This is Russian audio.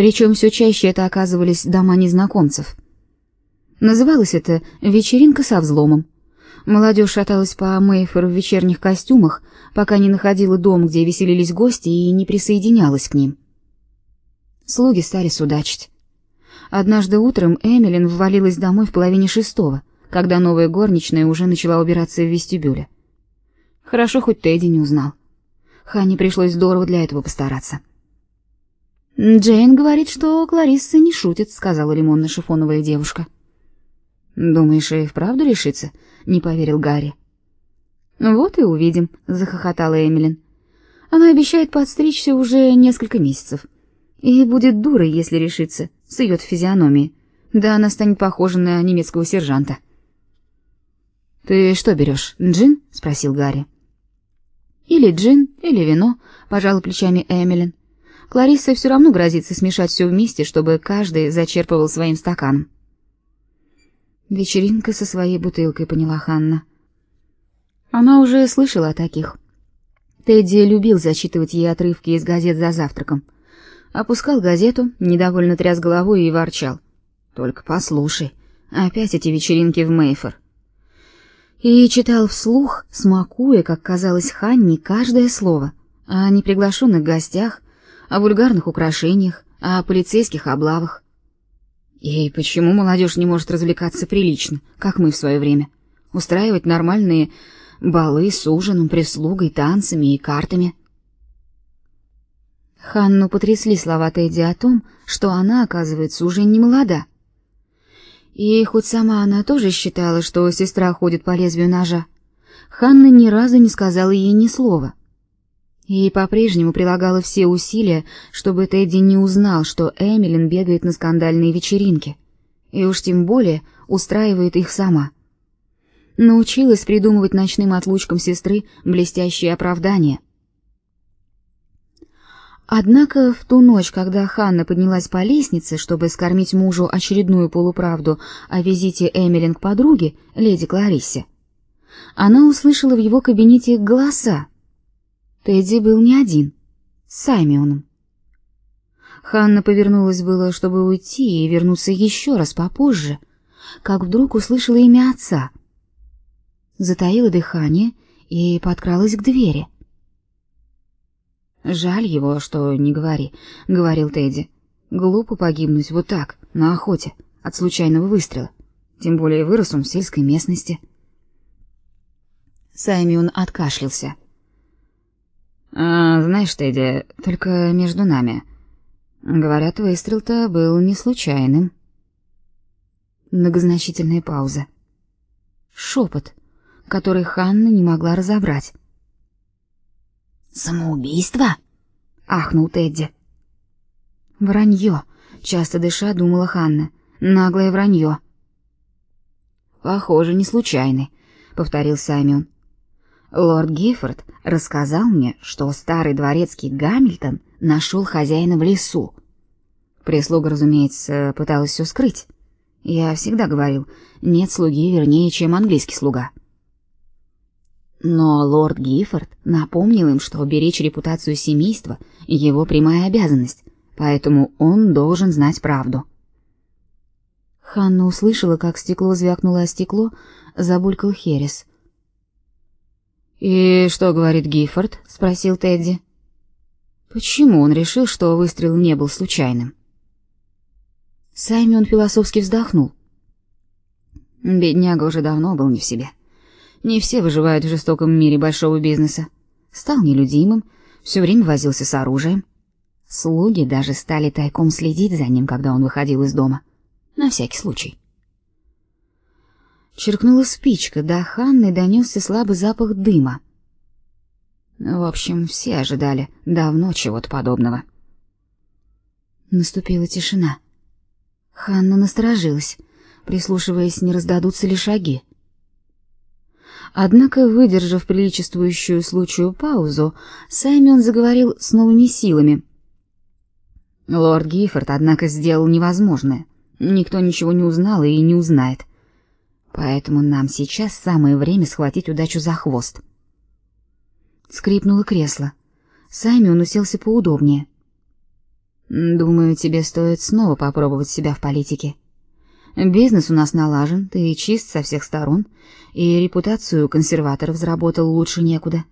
Причем все чаще это оказывались дома незнакомцев. Называлось это «вечеринка со взломом». Молодежь шаталась по Мэйфору в вечерних костюмах, пока не находила дом, где веселились гости, и не присоединялась к ним. Слуги стали судачить. Однажды утром Эмилин ввалилась домой в половине шестого, когда новая горничная уже начала убираться в вестибюле. Хорошо, хоть Тедди не узнал. Ханне пришлось здорово для этого постараться. «Джейн говорит, что Кларисса не шутит», — сказала лимонно-шифоновая девушка. «Думаешь, и вправду решится?» — не поверил Гарри. «Вот и увидим», — захохотала Эмилин. «Она обещает подстричься уже несколько месяцев. И будет дурой, если решится, с ее физиономией. Да она станет похожа на немецкого сержанта». «Ты что берешь, джин?» — спросил Гарри. «Или джин, или вино», — пожала плечами Эмилин. Кларисса все равно грозится смешать все вместе, чтобы каждый зачерпывал своим стаканом. Вечеринка со своей бутылкой, поняла Ханна. Она уже слышала о таких. Тедди любил зачитывать ей отрывки из газет за завтраком. Опускал газету, недовольно тряс головой и ворчал. «Только послушай, опять эти вечеринки в Мейфор». И читал вслух, смакуя, как казалось Ханне, каждое слово о неприглашенных гостях, о вульгарных украшениях, о полицейских облавах. И почему молодежь не может развлекаться прилично, как мы в свое время? Устраивать нормальные балы с ужином, прислугой, танцами и картами. Ханну потрясли слова Тедди о том, что она, оказывается, уже не молода. И хоть сама она тоже считала, что сестра ходит по лезвию ножа, Ханна ни разу не сказала ей ни слова и по-прежнему прилагала все усилия, чтобы Тедди не узнал, что Эмилин бегает на скандальные вечеринки, и уж тем более устраивает их сама. Научилась придумывать ночным отлучкам сестры блестящие оправдания. Однако в ту ночь, когда Ханна поднялась по лестнице, чтобы скормить мужу очередную полуправду о визите Эмилин к подруге, леди Клариссе, она услышала в его кабинете голоса, Тедди был не один, с Саймионом. Ханна повернулась было, чтобы уйти и вернуться еще раз попозже, как вдруг услышала имя отца. Затаила дыхание и подкралась к двери. «Жаль его, что не говори», — говорил Тедди. «Глупо погибнуть вот так, на охоте, от случайного выстрела. Тем более вырос он в сельской местности». Саймион откашлялся. А, знаешь, Тедди, только между нами. Говорят, выстрел-то был не случайным. Многозначительная пауза. Шепот, который Ханна не могла разобрать. Самоубийство? ахнул Тедди. Вранье, часто дыша, думала Ханна. Наглое вранье. Похоже, не случайный, повторил Саймон. Лорд Гиффорд рассказал мне, что старый дворецкий Гамильтон нашел хозяина в лесу. Прислуга, разумеется, пыталась все скрыть. Я всегда говорил, нет слуги вернее, чем английский слуга. Но лорд Гиффорд напомнил им, что беречь репутацию семейства — его прямая обязанность, поэтому он должен знать правду. Ханна услышала, как стекло звякнуло о стекло, забулькал Херес. «И что говорит Гиффорд?» — спросил Тедди. «Почему он решил, что выстрел не был случайным?» Саймон философски вздохнул. Бедняга уже давно был не в себе. Не все выживают в жестоком мире большого бизнеса. Стал нелюдимым, все время возился с оружием. Слуги даже стали тайком следить за ним, когда он выходил из дома. На всякий случай. Черкнула спичка, до Ханны донесся слабый запах дыма. В общем, все ожидали давно чего-то подобного. Наступила тишина. Ханна насторожилась, прислушиваясь, не раздадутся ли шаги. Однако, выдержав приличествующую случаю паузу, Саймон заговорил с новыми силами. Лорд Гиффорд, однако, сделал невозможное. Никто ничего не узнал и не узнает. Поэтому нам сейчас самое время схватить удачу за хвост. Скрипнуло кресло. Саймон уселся поудобнее. Думаю, тебе стоит снова попробовать себя в политике. Бизнес у нас налажен, ты чист со всех сторон, и репутацию консерваторов заработал лучше некуда.